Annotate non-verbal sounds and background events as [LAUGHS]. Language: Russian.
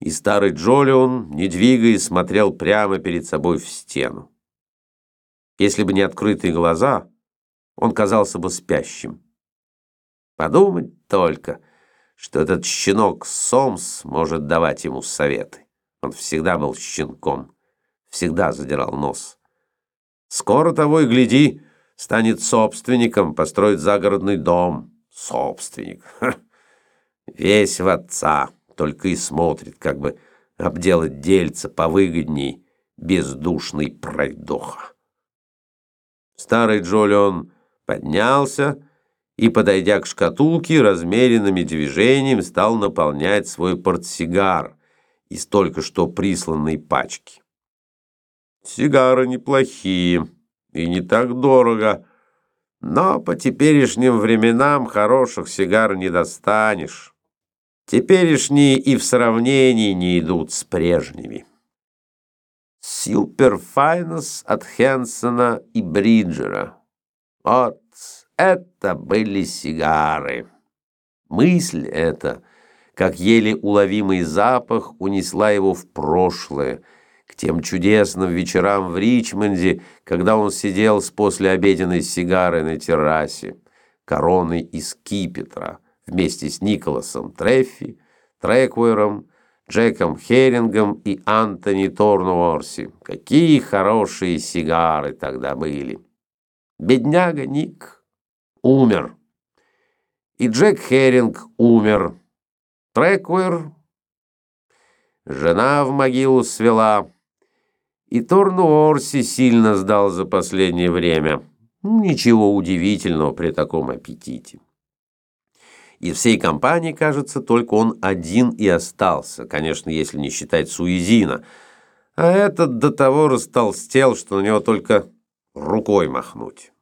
И старый Джолион, не двигаясь, смотрел прямо перед собой в стену. Если бы не открытые глаза, он казался бы спящим. Подумать только, что этот щенок Сомс может давать ему советы. Он всегда был щенком, всегда задирал нос. Скоро того и гляди, станет собственником, построит загородный дом. Собственник. [LAUGHS] Ха. Весь в отца, только и смотрит, как бы обделать дельца повыгодней бездушный пройдоха. Старый Джолион поднялся и, подойдя к шкатулке, размеренными движениями стал наполнять свой портсигар из только что присланной пачки. Сигары неплохие и не так дорого, но по теперешним временам хороших сигар не достанешь. Теперешние и в сравнении не идут с прежними. Силпер Файнес от Хенсона и Бриджера. Вот это были сигары. Мысль эта, как еле уловимый запах, унесла его в прошлое, к тем чудесным вечерам в Ричмонде, когда он сидел с послеобеденной сигарой на террасе, короной из кипетра, вместе с Николасом Треффи, Трекуэром, Джеком Херингом и Антони Торнуорси. Какие хорошие сигары тогда были! Бедняга Ник умер. И Джек Херинг умер. Трекуэр жена в могилу свела. И Торнуорси сильно сдал за последнее время. Ничего удивительного при таком аппетите. И всей компании, кажется, только он один и остался, конечно, если не считать Суизина. А этот до того растолстел, что на него только рукой махнуть.